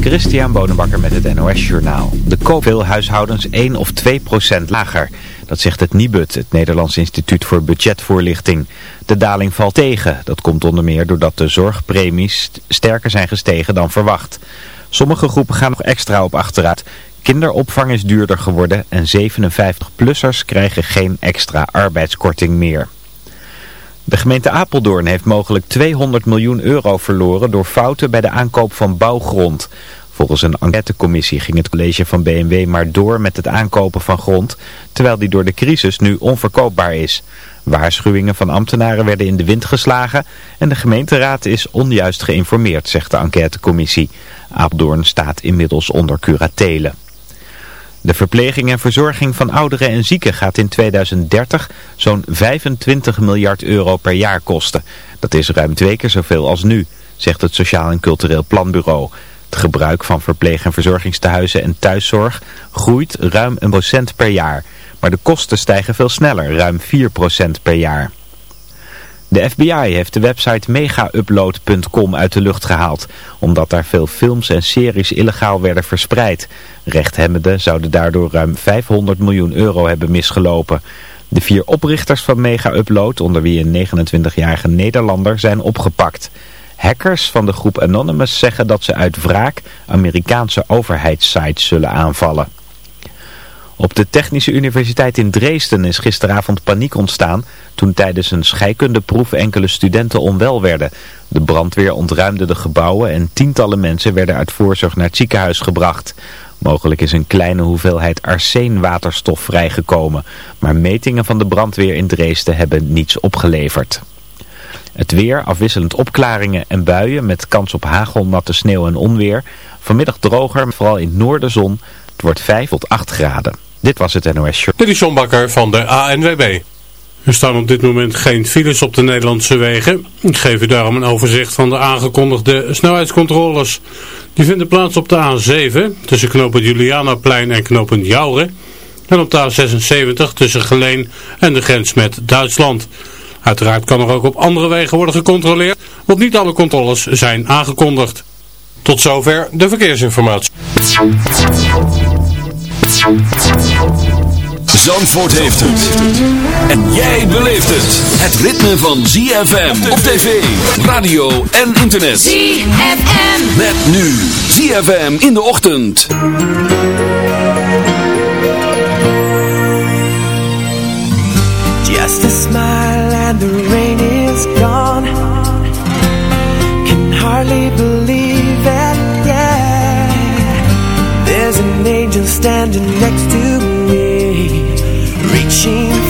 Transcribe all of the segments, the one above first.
Christian Bonenbakker met het NOS Journaal. De koop veel huishoudens 1 of 2 procent lager. Dat zegt het Nibud, het Nederlands Instituut voor Budgetvoorlichting. De daling valt tegen. Dat komt onder meer doordat de zorgpremies sterker zijn gestegen dan verwacht. Sommige groepen gaan nog extra op achteruit. Kinderopvang is duurder geworden en 57-plussers krijgen geen extra arbeidskorting meer. De gemeente Apeldoorn heeft mogelijk 200 miljoen euro verloren door fouten bij de aankoop van bouwgrond. Volgens een enquêtecommissie ging het college van BMW maar door met het aankopen van grond, terwijl die door de crisis nu onverkoopbaar is. Waarschuwingen van ambtenaren werden in de wind geslagen en de gemeenteraad is onjuist geïnformeerd, zegt de enquêtecommissie. Apeldoorn staat inmiddels onder curatelen. De verpleging en verzorging van ouderen en zieken gaat in 2030 zo'n 25 miljard euro per jaar kosten. Dat is ruim twee keer zoveel als nu, zegt het Sociaal en Cultureel Planbureau. Het gebruik van verpleeg- en verzorgingstehuizen en thuiszorg groeit ruim een procent per jaar. Maar de kosten stijgen veel sneller, ruim 4 procent per jaar. De FBI heeft de website megaupload.com uit de lucht gehaald, omdat daar veel films en series illegaal werden verspreid. Rechthebbenden zouden daardoor ruim 500 miljoen euro hebben misgelopen. De vier oprichters van Mega-upload, onder wie een 29-jarige Nederlander, zijn opgepakt. Hackers van de groep Anonymous zeggen dat ze uit wraak Amerikaanse overheidssites zullen aanvallen. Op de Technische Universiteit in Dresden is gisteravond paniek ontstaan toen tijdens een scheikundeproef enkele studenten onwel werden. De brandweer ontruimde de gebouwen en tientallen mensen werden uit voorzorg naar het ziekenhuis gebracht. Mogelijk is een kleine hoeveelheid arsenwaterstof vrijgekomen, maar metingen van de brandweer in Dresden hebben niets opgeleverd. Het weer, afwisselend opklaringen en buien met kans op hagel, natte sneeuw en onweer. Vanmiddag droger, vooral in noorden zon. Het wordt 5 tot 8 graden. Dit was het NOS Show. Dit is John Bakker van de ANWB. Er staan op dit moment geen files op de Nederlandse wegen. Ik geef u daarom een overzicht van de aangekondigde snelheidscontroles. Die vinden plaats op de A7 tussen knooppunt Julianaplein en knooppunt Jouren. En op de A76 tussen Geleen en de grens met Duitsland. Uiteraard kan er ook op andere wegen worden gecontroleerd, want niet alle controles zijn aangekondigd. Tot zover de verkeersinformatie. Zandvoort heeft het. En jij beleeft het. Het ritme van ZFM op tv, radio en internet. ZFM. Met nu ZFM in de ochtend. Just a smile and the rain is gone. Can hardly believe standing next to me, reaching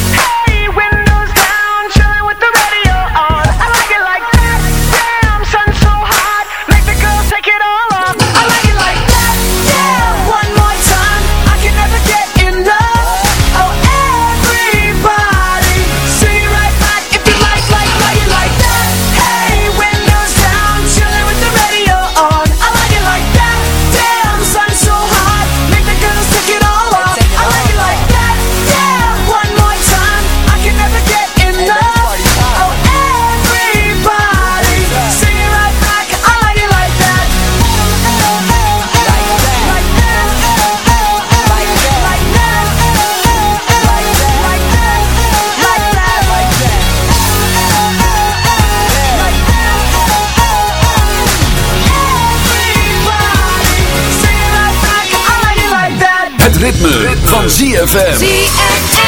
ritme, van ZFM.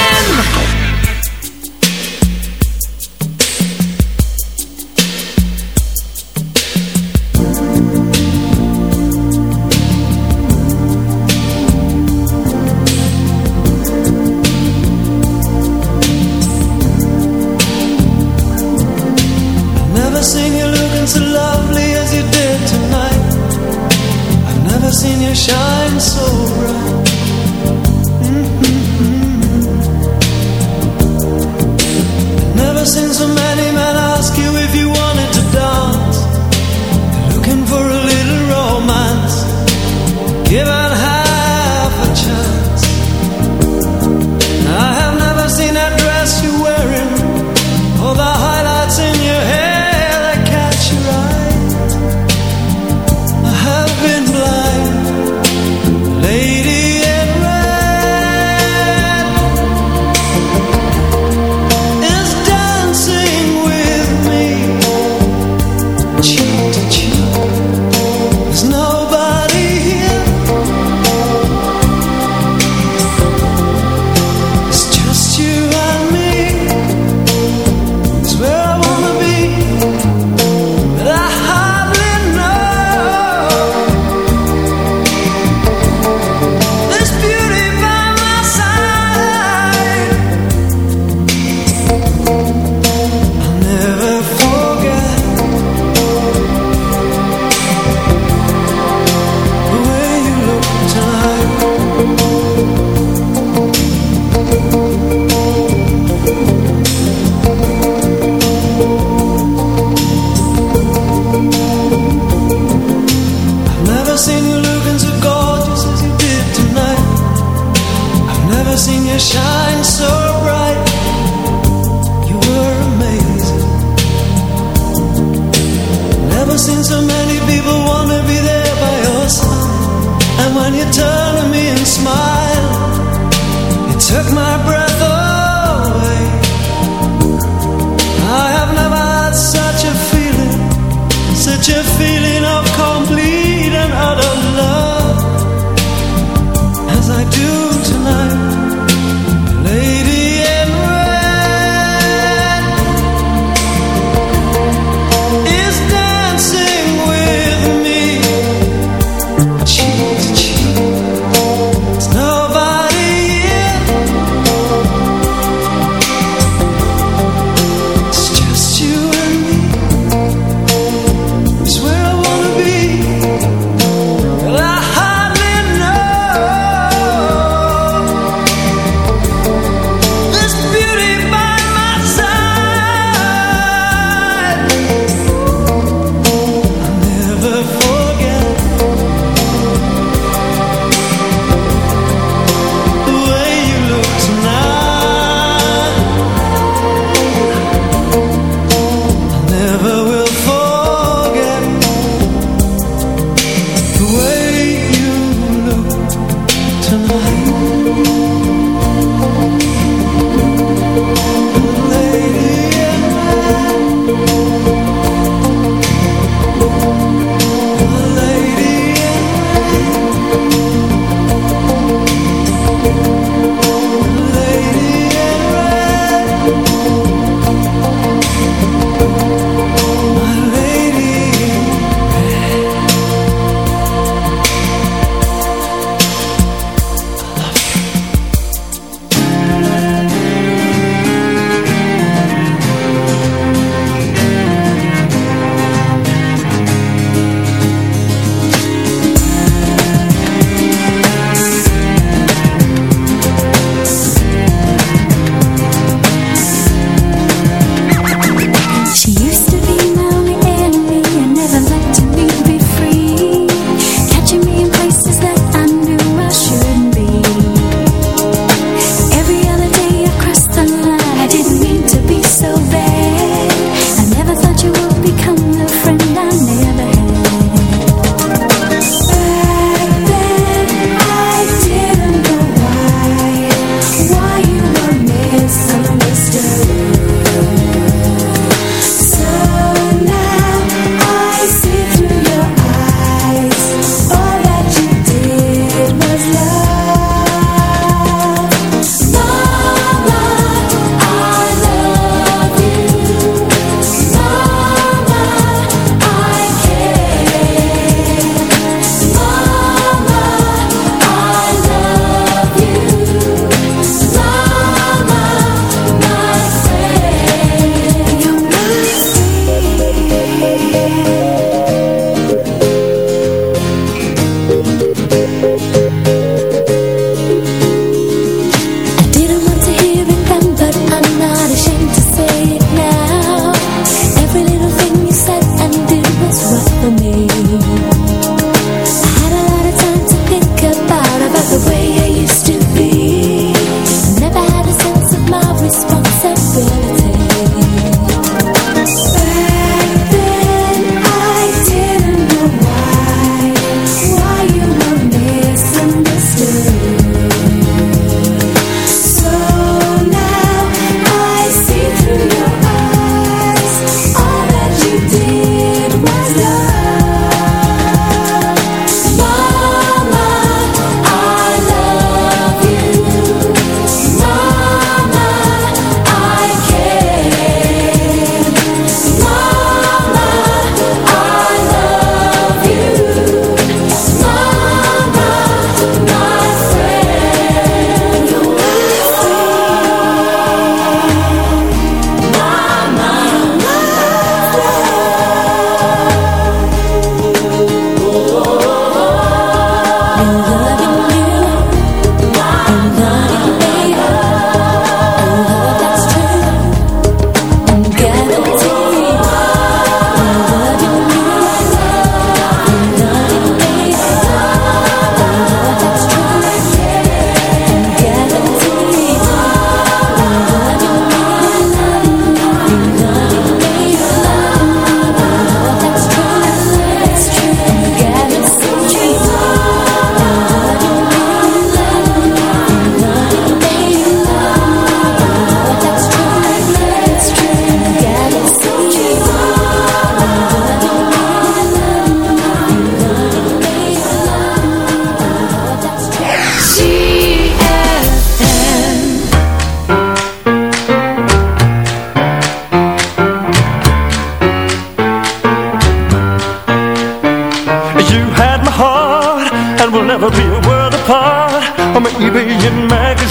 Seen you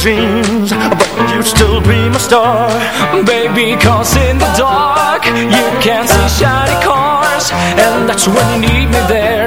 But you'd still be my star. Baby, cause in the dark You can see shiny cars And that's when you need me there.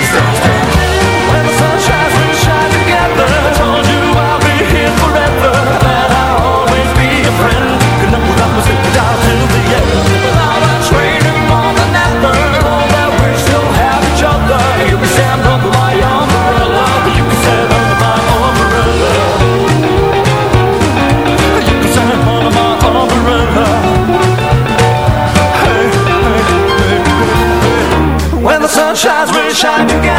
shine together.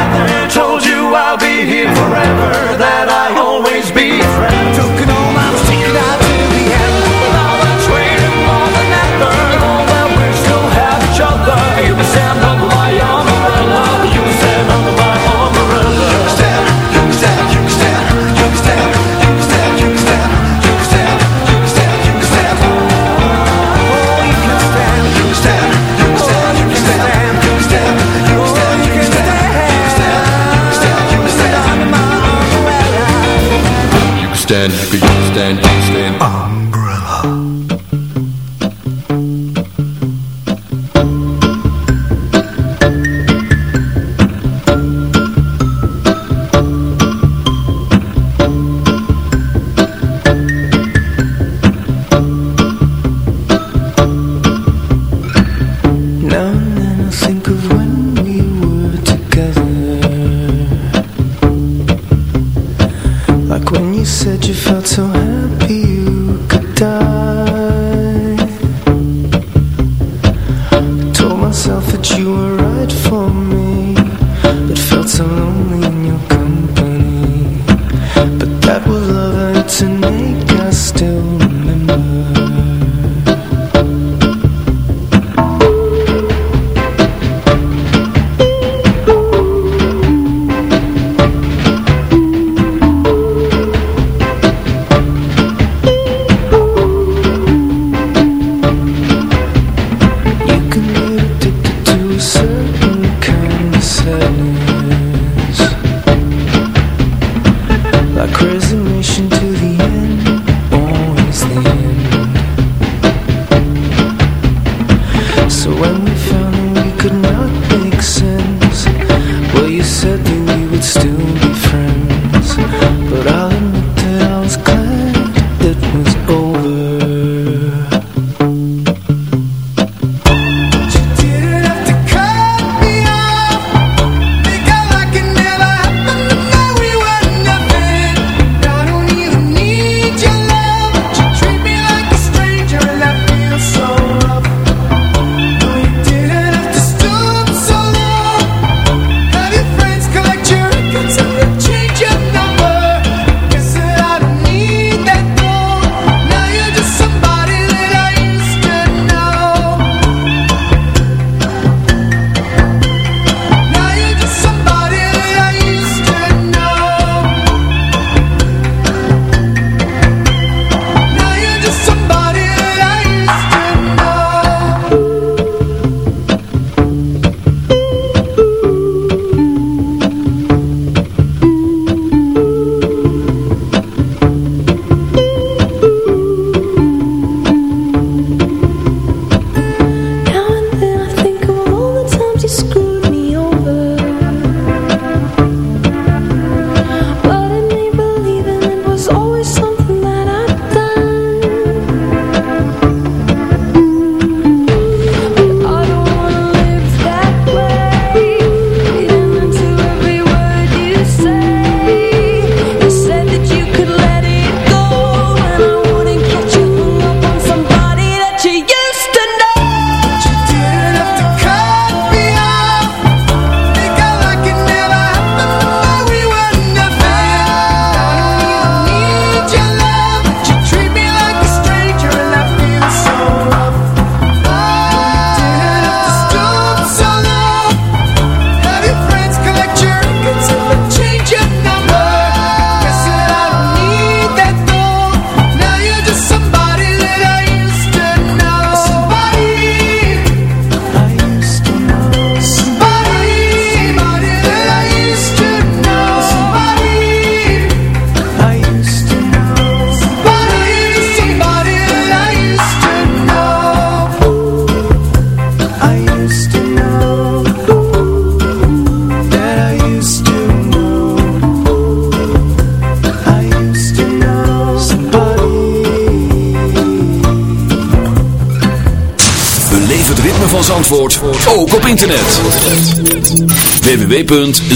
that was loving to make us still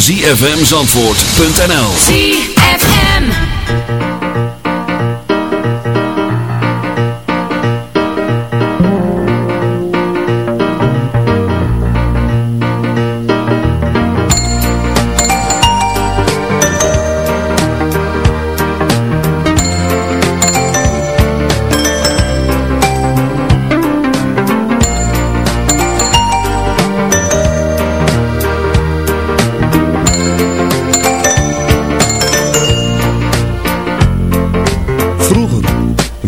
zfmzandvoort.nl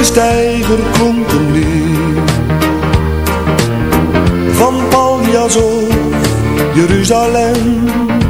Elke steiger klonk een lied. Van Paljas of Jeruzalem.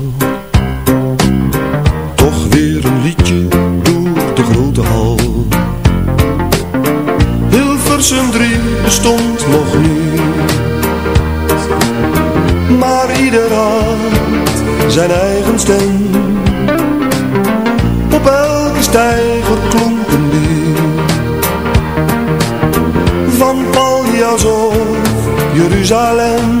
klonken weer van Paljas of Jeruzalem.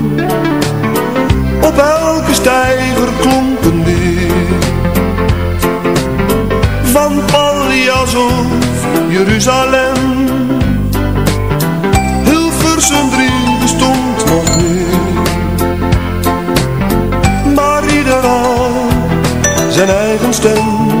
op elke steiger klonk een lied Van Paljas of Jeruzalem. Hilversum 3 bestond nog niet Maar ieder had zijn eigen stem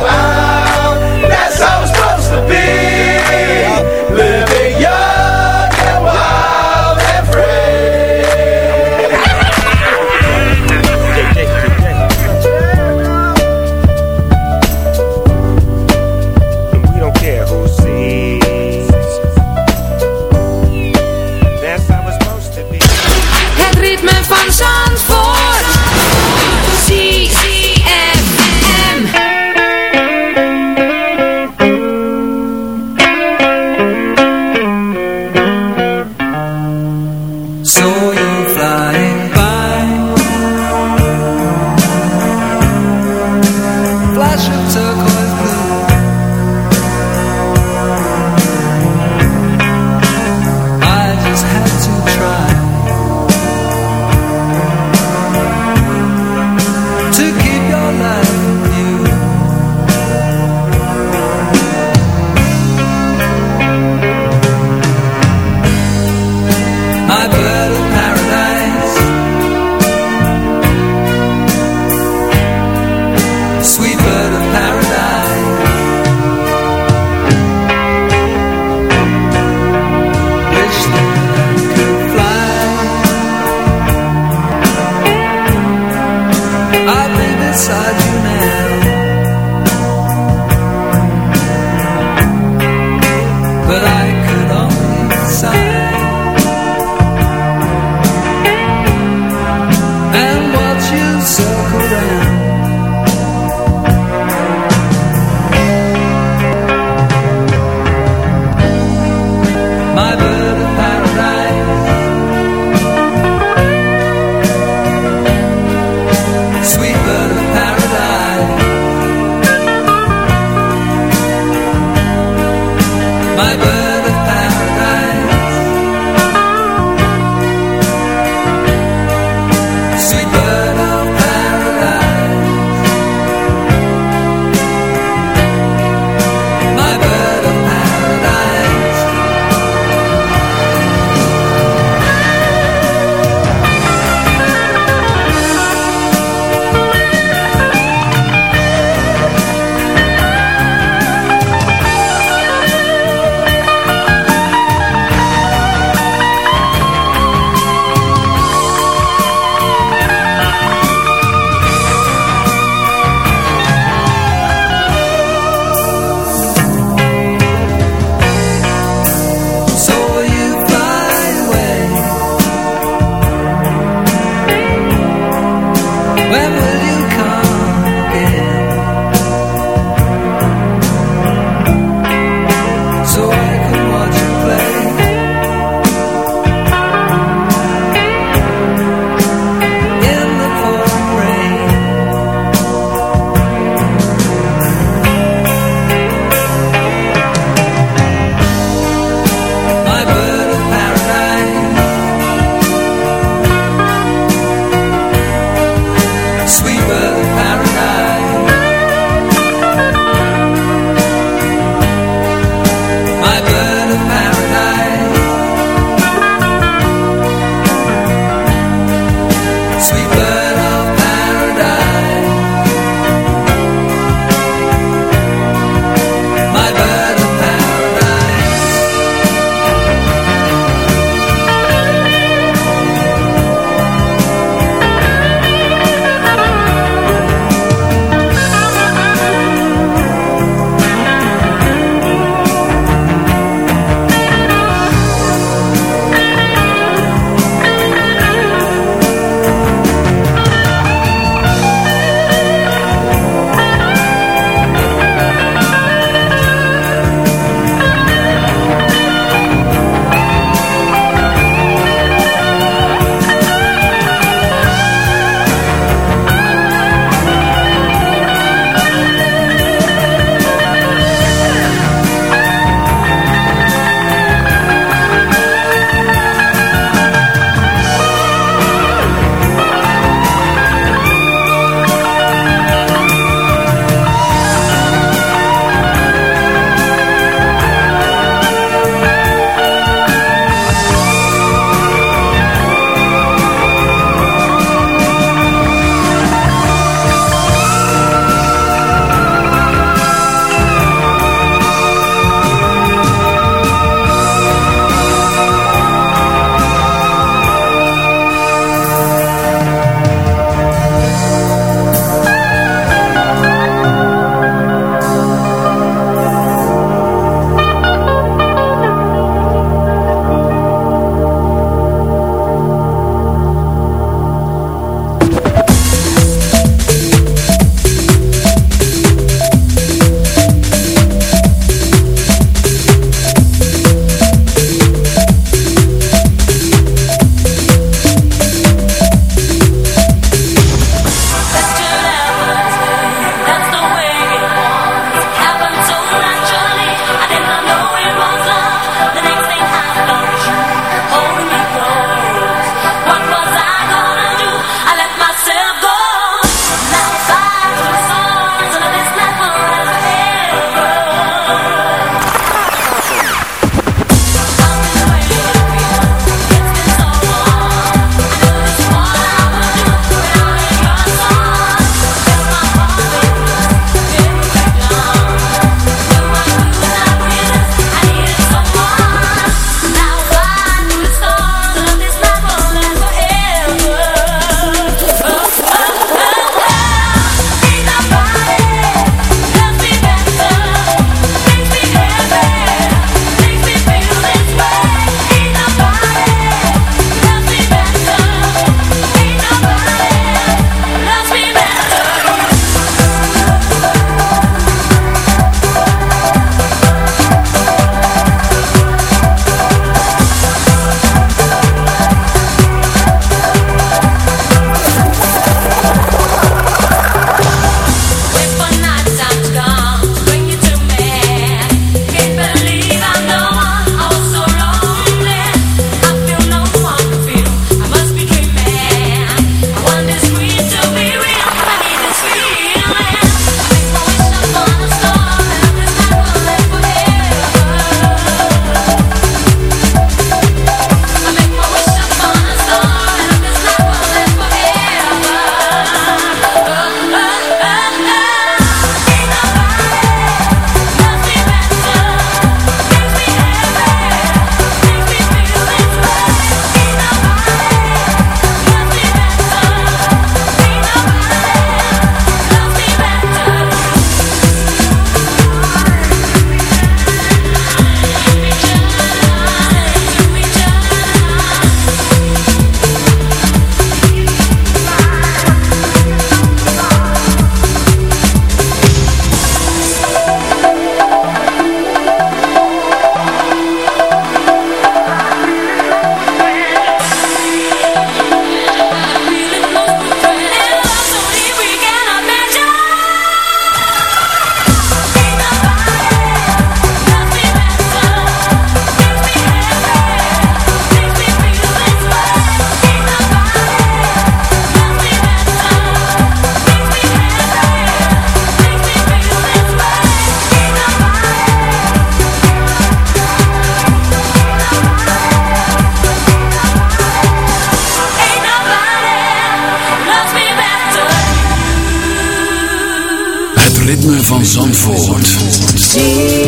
Zandvoort.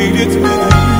Made it with